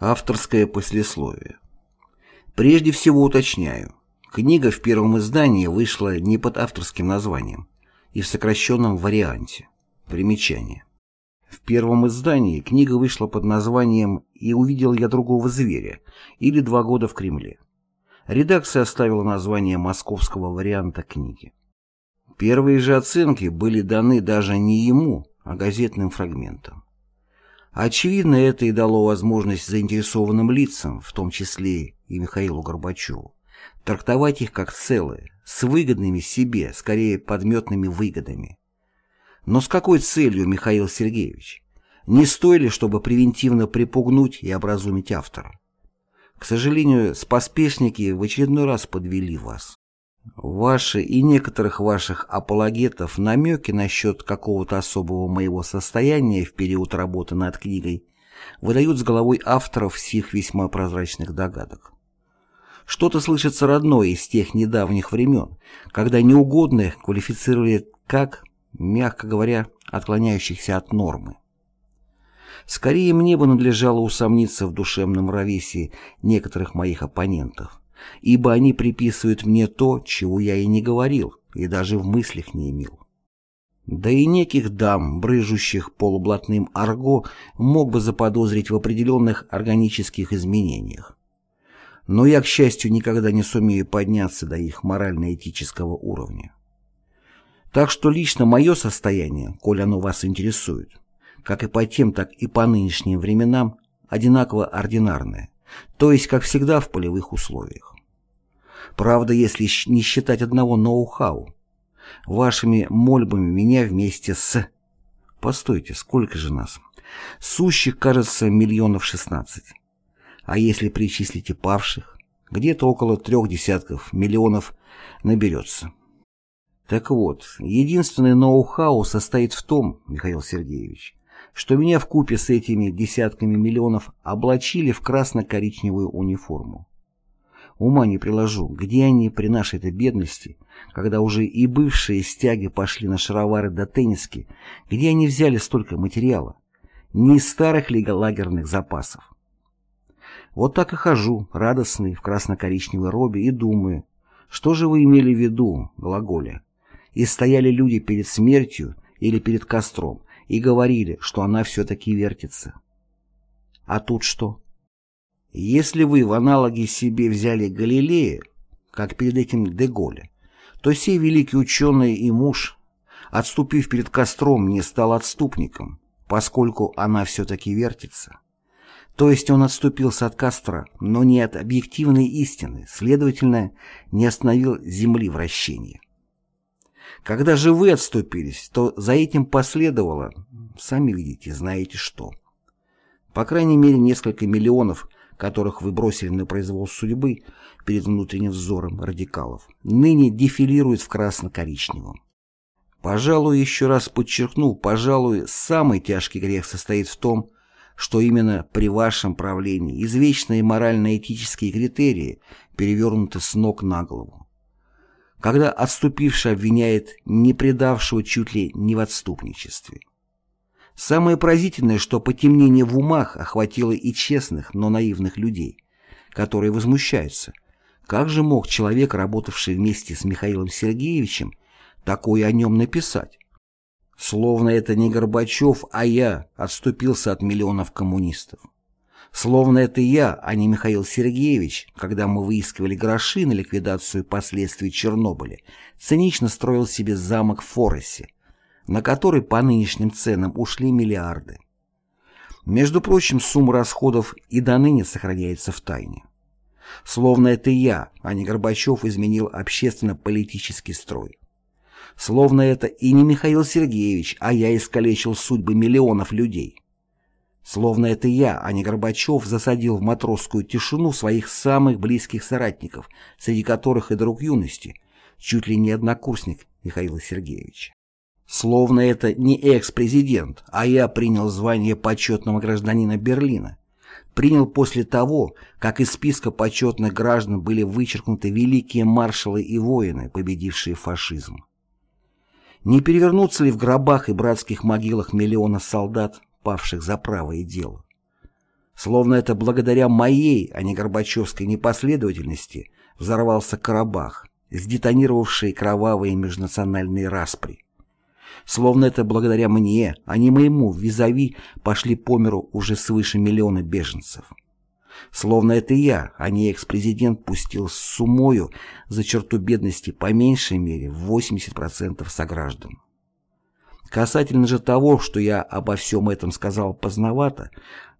Авторское послесловие. Прежде всего уточняю, книга в первом издании вышла не под авторским названием и в сокращенном варианте. Примечание. В первом издании книга вышла под названием «И увидел я другого зверя» или «Два года в Кремле». Редакция оставила название московского варианта книги. Первые же оценки были даны даже не ему, а газетным фрагментам. Очевидно, это и дало возможность заинтересованным лицам, в том числе и Михаилу Горбачеву, трактовать их как целое, с выгодными себе, скорее подметными выгодами. Но с какой целью, Михаил Сергеевич? Не стоили, чтобы превентивно припугнуть и образумить автора? К сожалению, споспешники в очередной раз подвели вас. Ваши и некоторых ваших апологетов намеки насчет какого-то особого моего состояния в период работы над книгой выдают с головой авторов всех весьма прозрачных догадок. Что-то слышится родное из тех недавних времен, когда неугодных квалифицировали как, мягко говоря, отклоняющихся от нормы. Скорее мне бы надлежало усомниться в душевном равесии некоторых моих оппонентов, ибо они приписывают мне то, чего я и не говорил, и даже в мыслях не имел. Да и неких дам, брыжущих полублатным арго, мог бы заподозрить в определенных органических изменениях. Но я, к счастью, никогда не сумею подняться до их морально-этического уровня. Так что лично мое состояние, коль оно вас интересует, как и по тем, так и по нынешним временам, одинаково ординарное, то есть, как всегда, в полевых условиях. Правда, если не считать одного ноу-хау. Вашими мольбами меня вместе с... Постойте, сколько же нас? Сущих, кажется, миллионов шестнадцать. А если причислите павших, где-то около трех десятков миллионов наберется. Так вот, единственный ноу-хау состоит в том, Михаил Сергеевич, что меня в купе с этими десятками миллионов облачили в красно-коричневую униформу. Ума не приложу, где они при нашей-то бедности, когда уже и бывшие стяги пошли на шаровары до тенниски, где они взяли столько материала? Не из старых ли лагерных запасов? Вот так и хожу, радостный, в красно-коричневой робе, и думаю, что же вы имели в виду, глаголя? И стояли люди перед смертью или перед костром, и говорили, что она все-таки вертится. А тут что? Если вы в аналоге себе взяли Галилея, как перед этим Деголя, то сей великий ученый и муж, отступив перед костром, не стал отступником, поскольку она все-таки вертится. То есть он отступился от костра, но не от объективной истины, следовательно, не остановил Земли вращения. Когда же вы отступились, то за этим последовало, сами видите, знаете что. По крайней мере, несколько миллионов, которых вы бросили на произвол судьбы перед внутренним взором радикалов, ныне дефилируют в красно-коричневом. Пожалуй, еще раз подчеркну, пожалуй, самый тяжкий грех состоит в том, что именно при вашем правлении извечные морально-этические критерии перевернуты с ног на голову когда отступивший обвиняет не предавшего чуть ли не в отступничестве. Самое поразительное, что потемнение в умах охватило и честных, но наивных людей, которые возмущаются. Как же мог человек, работавший вместе с Михаилом Сергеевичем, такое о нем написать? Словно это не Горбачев, а я отступился от миллионов коммунистов. Словно это я, а не Михаил Сергеевич, когда мы выискивали гроши на ликвидацию последствий Чернобыля, цинично строил себе замок в Форесе, на который по нынешним ценам ушли миллиарды. Между прочим, сумма расходов и до ныне сохраняется в тайне. Словно это я, а не Горбачев, изменил общественно-политический строй. Словно это и не Михаил Сергеевич, а я искалечил судьбы миллионов людей. Словно это я, а не Горбачев, засадил в матросскую тишину своих самых близких соратников, среди которых и друг юности, чуть ли не однокурсник Михаила Сергеевича. Словно это не экс-президент, а я принял звание почетного гражданина Берлина. Принял после того, как из списка почетных граждан были вычеркнуты великие маршалы и воины, победившие фашизм. Не перевернутся ли в гробах и братских могилах миллиона солдат, павших за правое дело. Словно это благодаря моей, а не Горбачевской непоследовательности взорвался Карабах, сдетонировавший кровавые межнациональные распри. Словно это благодаря мне, а не моему визави пошли по миру уже свыше миллиона беженцев. Словно это я, а не экс-президент, пустил с сумою за черту бедности по меньшей мере 80% сограждан. Касательно же того, что я обо всем этом сказал поздновато,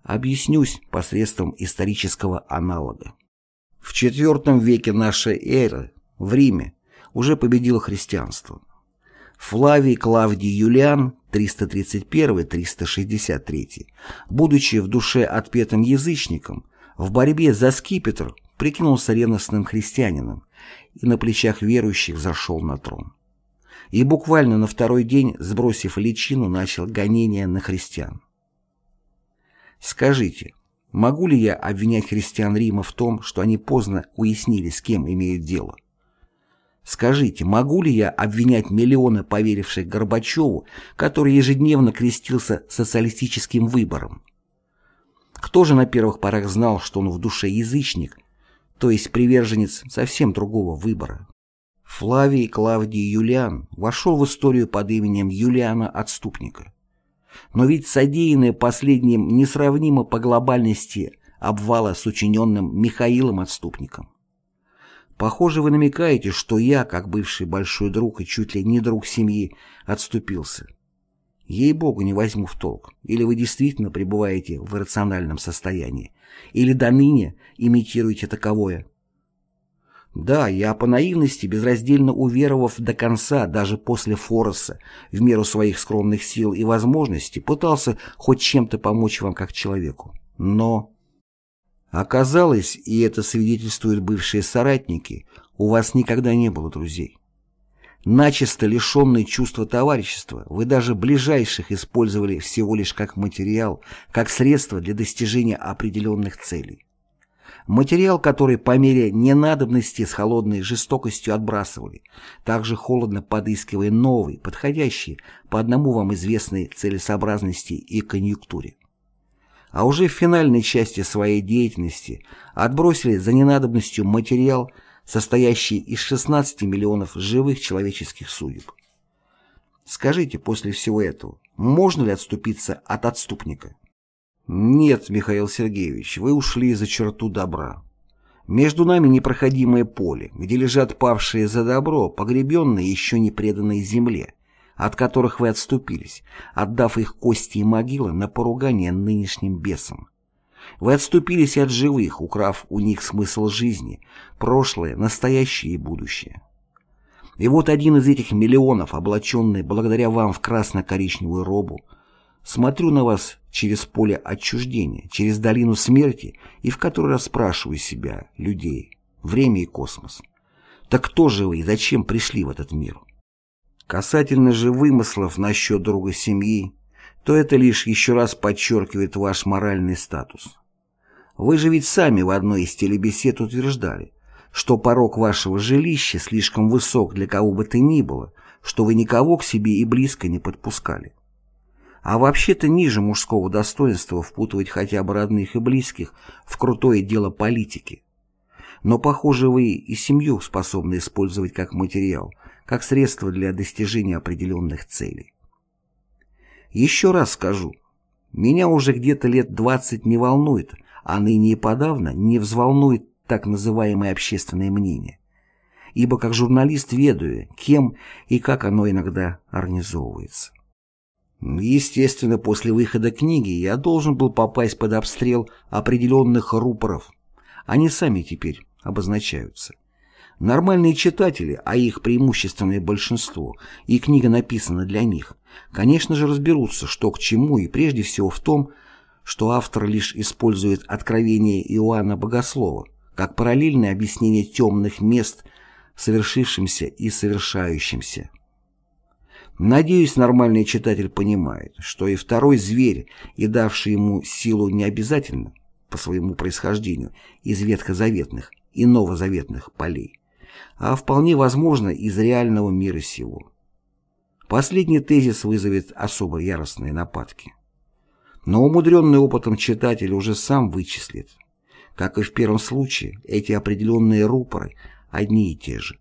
объяснюсь посредством исторического аналога. В IV веке нашей эры в Риме уже победило христианство. Флавий Клавдий Юлиан 331-363, будучи в душе отпетым язычником, в борьбе за скипетр прикинулся ревностным христианином и на плечах верующих зашел на трон. И буквально на второй день, сбросив личину, начал гонение на христиан. Скажите, могу ли я обвинять христиан Рима в том, что они поздно уяснили, с кем имеют дело? Скажите, могу ли я обвинять миллионы поверивших Горбачеву, который ежедневно крестился социалистическим выбором? Кто же на первых порах знал, что он в душе язычник, то есть приверженец совсем другого выбора? Флавий Клавдий Юлиан вошел в историю под именем Юлиана Отступника. Но ведь содеянное последним несравнимо по глобальности обвала с учиненным Михаилом Отступником. Похоже, вы намекаете, что я, как бывший большой друг и чуть ли не друг семьи, отступился. Ей-богу, не возьму в толк. Или вы действительно пребываете в иррациональном состоянии, или до ныне имитируете таковое. Да, я по наивности, безраздельно уверовав до конца, даже после Фороса, в меру своих скромных сил и возможностей, пытался хоть чем-то помочь вам как человеку. Но... Оказалось, и это свидетельствуют бывшие соратники, у вас никогда не было друзей. Начисто лишенные чувства товарищества, вы даже ближайших использовали всего лишь как материал, как средство для достижения определенных целей. Материал, который по мере ненадобности с холодной жестокостью отбрасывали, также холодно подыскивая новый, подходящий по одному вам известной целесообразности и конъюнктуре. А уже в финальной части своей деятельности отбросили за ненадобностью материал – состоящий из 16 миллионов живых человеческих судеб. Скажите после всего этого, можно ли отступиться от отступника? Нет, Михаил Сергеевич, вы ушли за черту добра. Между нами непроходимое поле, где лежат павшие за добро, погребенные еще не преданные земле, от которых вы отступились, отдав их кости и могилы на поругание нынешним бесам. Вы отступились от живых, украв у них смысл жизни, прошлое, настоящее и будущее. И вот один из этих миллионов, облаченный благодаря вам в красно-коричневую робу, смотрю на вас через поле отчуждения, через долину смерти и в который раз спрашиваю себя, людей, время и космос. Так кто же вы и зачем пришли в этот мир? Касательно же вымыслов насчет друга семьи, то это лишь еще раз подчеркивает ваш моральный статус. Вы же ведь сами в одной из телебесед утверждали, что порог вашего жилища слишком высок для кого бы то ни было, что вы никого к себе и близко не подпускали. А вообще-то ниже мужского достоинства впутывать хотя бы родных и близких в крутое дело политики. Но, похоже, вы и семью способны использовать как материал, как средство для достижения определенных целей. Еще раз скажу, меня уже где-то лет 20 не волнует, а ныне и подавно не взволнует так называемое общественное мнение. Ибо как журналист ведаю, кем и как оно иногда организовывается. Естественно, после выхода книги я должен был попасть под обстрел определенных рупоров. Они сами теперь обозначаются. Нормальные читатели, а их преимущественное большинство, и книга написана для них, конечно же разберутся, что к чему, и прежде всего в том, что автор лишь использует откровение Иоанна Богослова как параллельное объяснение темных мест, совершившимся и совершающимся. Надеюсь, нормальный читатель понимает, что и второй зверь, и давший ему силу не обязательно, по своему происхождению, из ветхозаветных и новозаветных полей, а вполне возможно из реального мира сего. Последний тезис вызовет особо яростные нападки. Но умудренный опытом читатель уже сам вычислит. Как и в первом случае, эти определенные рупоры одни и те же.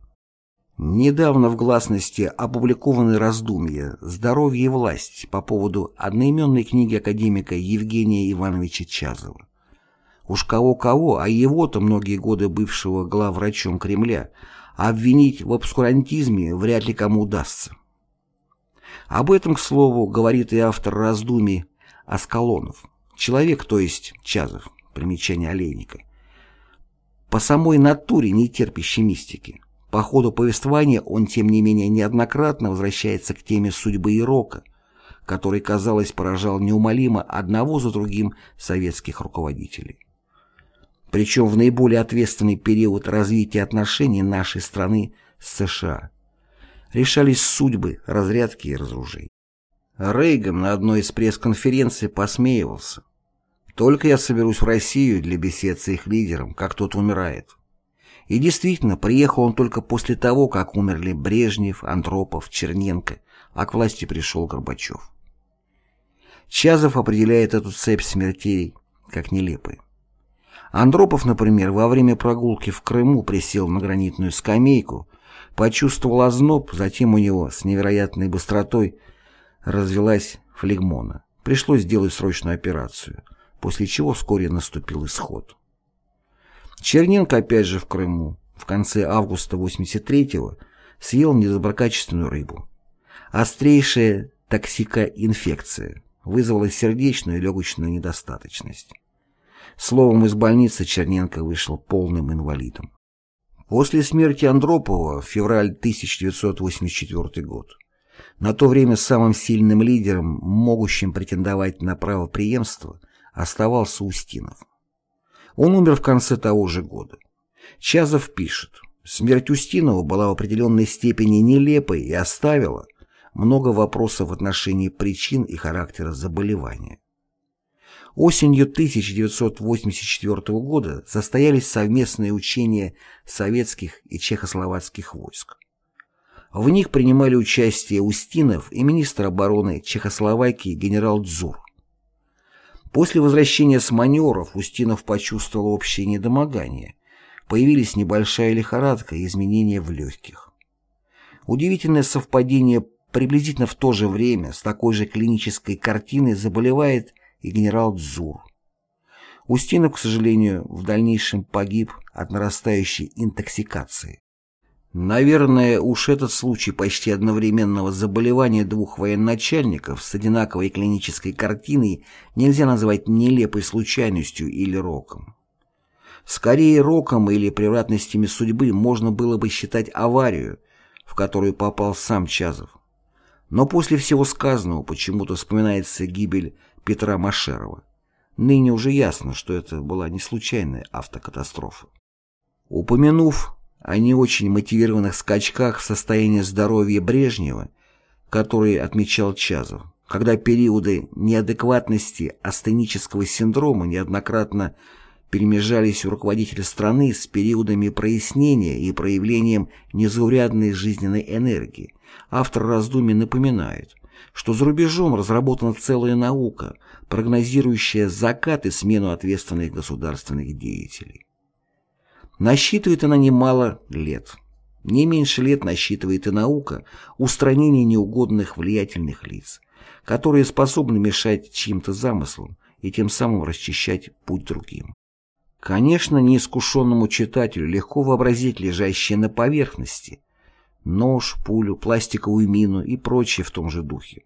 Недавно в гласности опубликованы раздумья «Здоровье и власть» по поводу одноименной книги академика Евгения Ивановича Чазова. Уж кого-кого, а его-то многие годы бывшего главврачом Кремля обвинить в обскурантизме вряд ли кому удастся. Об этом, к слову, говорит и автор раздумий Аскалонов. Человек, то есть Чазов, примечание Олейника, по самой натуре не терпящей мистики. По ходу повествования он, тем не менее, неоднократно возвращается к теме судьбы и рока, который, казалось, поражал неумолимо одного за другим советских руководителей. Причем в наиболее ответственный период развития отношений нашей страны с США решались судьбы разрядки и разоружения. Рейган на одной из пресс-конференций посмеивался. «Только я соберусь в Россию для бесед с их лидером, как тот умирает». И действительно, приехал он только после того, как умерли Брежнев, Андропов, Черненко, а к власти пришел Горбачев. Чазов определяет эту цепь смертей как нелепой. Андропов, например, во время прогулки в Крыму присел на гранитную скамейку, почувствовал озноб, затем у него с невероятной быстротой развелась флегмона. Пришлось сделать срочную операцию, после чего вскоре наступил исход. Черненко опять же в Крыму в конце августа 83-го съел недоброкачественную рыбу. Острейшая токсикоинфекция вызвала сердечную и легочную недостаточность. Словом, из больницы Черненко вышел полным инвалидом. После смерти Андропова, февраль 1984 год, на то время самым сильным лидером, могущим претендовать на право преемства, оставался Устинов. Он умер в конце того же года. Чазов пишет, смерть Устинова была в определенной степени нелепой и оставила много вопросов в отношении причин и характера заболевания. Осенью 1984 года состоялись совместные учения советских и чехословацких войск. В них принимали участие Устинов и министр обороны Чехословакии генерал Дзур. После возвращения с маневров Устинов почувствовал общее недомогание. Появились небольшая лихорадка и изменения в легких. Удивительное совпадение приблизительно в то же время с такой же клинической картиной заболевает и генерал Дзур. Устинов, к сожалению, в дальнейшем погиб от нарастающей интоксикации. Наверное, уж этот случай почти одновременного заболевания двух военачальников с одинаковой клинической картиной нельзя назвать нелепой случайностью или роком. Скорее роком или превратностями судьбы можно было бы считать аварию, в которую попал сам Чазов. Но после всего сказанного почему-то вспоминается гибель Петра Машерова. Ныне уже ясно, что это была не случайная автокатастрофа. Упомянув о не очень мотивированных скачках в состоянии здоровья Брежнева, которые отмечал Чазов, когда периоды неадекватности астенического синдрома неоднократно перемежались у руководителя страны с периодами прояснения и проявлением незаурядной жизненной энергии, автор раздумий напоминает, что за рубежом разработана целая наука, прогнозирующая закат и смену ответственных государственных деятелей. Насчитывает она немало лет. Не меньше лет насчитывает и наука устранения неугодных влиятельных лиц, которые способны мешать чьим-то замыслам и тем самым расчищать путь другим. Конечно, неискушенному читателю легко вообразить лежащее на поверхности нож, пулю, пластиковую мину и прочее в том же духе.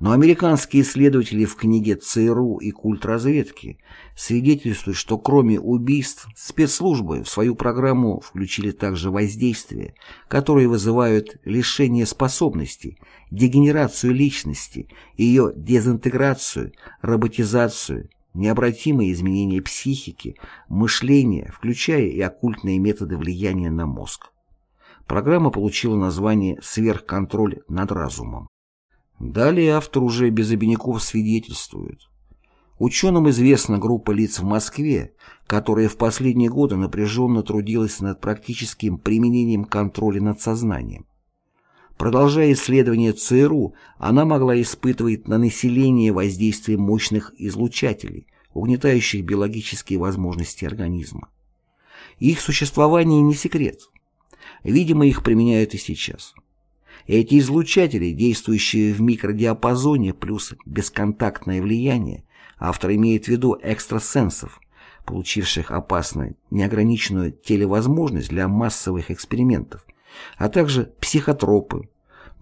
Но американские исследователи в книге ЦРУ и культ разведки свидетельствуют, что кроме убийств, спецслужбы в свою программу включили также воздействия, которые вызывают лишение способностей, дегенерацию личности, ее дезинтеграцию, роботизацию, необратимые изменения психики, мышления, включая и оккультные методы влияния на мозг. Программа получила название «Сверхконтроль над разумом». Далее автор уже без обиняков свидетельствует. Ученым известна группа лиц в Москве, которая в последние годы напряженно трудилась над практическим применением контроля над сознанием. Продолжая исследования ЦРУ, она могла испытывать на население воздействие мощных излучателей, угнетающих биологические возможности организма. Их существование не секрет. Видимо, их применяют и сейчас. Эти излучатели, действующие в микродиапазоне плюс бесконтактное влияние, автор имеет в виду экстрасенсов, получивших опасную, неограниченную телевозможность для массовых экспериментов, а также психотропы,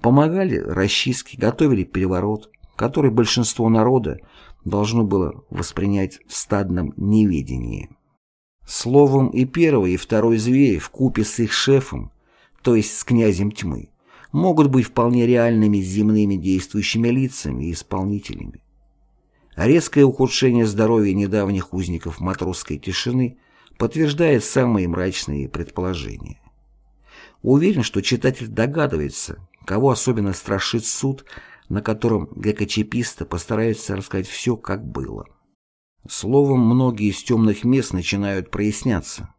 помогали расчистке, готовили переворот, который большинство народа должно было воспринять в стадном неведении. Словом, и первый, и второй зверь в купе с их шефом, то есть с князем тьмы, могут быть вполне реальными земными действующими лицами и исполнителями. Резкое ухудшение здоровья недавних узников матросской тишины подтверждает самые мрачные предположения. Уверен, что читатель догадывается, кого особенно страшит суд, на котором ГКЧПисты постараются рассказать все, как было. Словом, многие из темных мест начинают проясняться,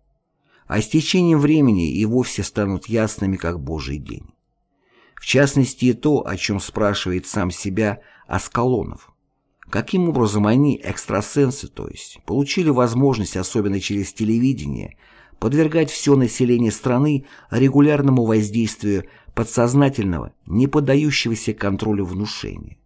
а с течением времени и вовсе станут ясными, как Божий день. В частности, и то, о чем спрашивает сам себя Аскалонов – Каким образом они, экстрасенсы, то есть, получили возможность, особенно через телевидение, подвергать все население страны регулярному воздействию подсознательного, не поддающегося контролю внушения?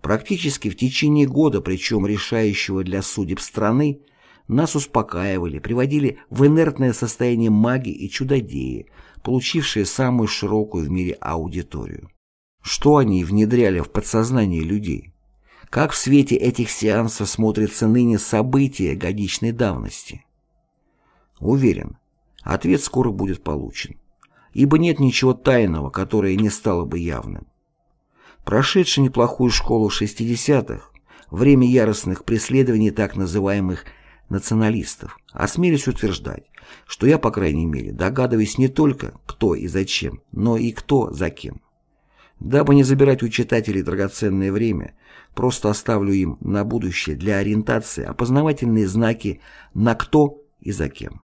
Практически в течение года, причем решающего для судеб страны, нас успокаивали, приводили в инертное состояние маги и чудодеи, получившие самую широкую в мире аудиторию. Что они внедряли в подсознание людей? Как в свете этих сеансов смотрятся ныне события годичной давности? Уверен, ответ скоро будет получен, ибо нет ничего тайного, которое не стало бы явным. Прошедший неплохую школу 60-х, время яростных преследований так называемых националистов, осмелюсь утверждать, что я, по крайней мере, догадываюсь не только, кто и зачем, но и кто за кем. Дабы не забирать у читателей драгоценное время, просто оставлю им на будущее для ориентации опознавательные знаки «на кто» и «за кем».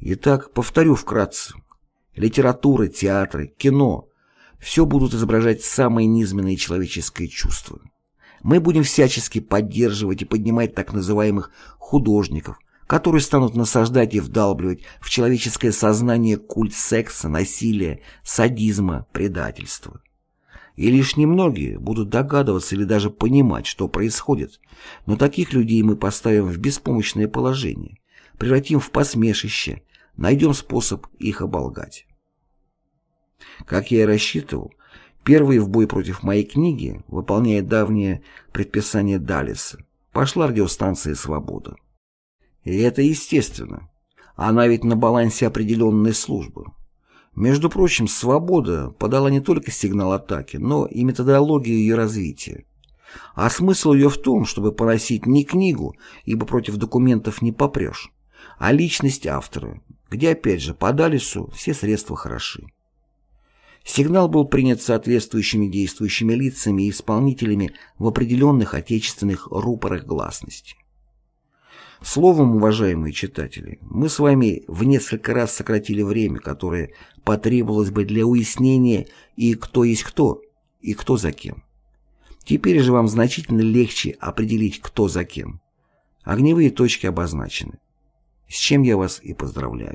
Итак, повторю вкратце. Литература, театры, кино – все будут изображать самые низменные человеческие чувства. Мы будем всячески поддерживать и поднимать так называемых художников, которые станут насаждать и вдалбливать в человеческое сознание культ секса, насилия, садизма, предательства и лишь немногие будут догадываться или даже понимать, что происходит, но таких людей мы поставим в беспомощное положение, превратим в посмешище, найдем способ их оболгать. Как я и рассчитывал, первый в бой против моей книги, выполняя давнее предписание Далиса, пошла радиостанция «Свобода». И это естественно. Она ведь на балансе определенной службы. Между прочим, «Свобода» подала не только сигнал атаки, но и методологию ее развития. А смысл ее в том, чтобы поносить не книгу, ибо против документов не попрешь, а личность автора, где, опять же, по Далису все средства хороши. Сигнал был принят соответствующими действующими лицами и исполнителями в определенных отечественных рупорах гласности. Словом, уважаемые читатели, мы с вами в несколько раз сократили время, которое потребовалось бы для уяснения и кто есть кто, и кто за кем. Теперь же вам значительно легче определить, кто за кем. Огневые точки обозначены. С чем я вас и поздравляю.